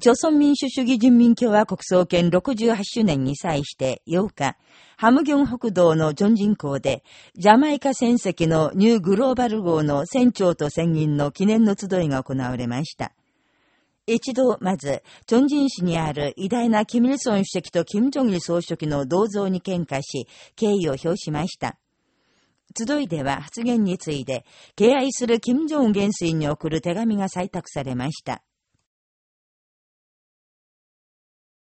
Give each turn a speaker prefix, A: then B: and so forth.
A: 朝鮮民主主義人民共和国創建68周年に際して8日、ハムギョン北道のジョン人港で、ジャマイカ船籍のニューグローバル号の船長と船員の記念の集いが行われました。一度、まず、チョンジン市にある偉大なキム・イルソン主席とキム・ジョンイ総書記の銅像に喧嘩し、敬意を表しました。集いでは発言について、敬愛する金正恩元帥に送る手紙が採択されました。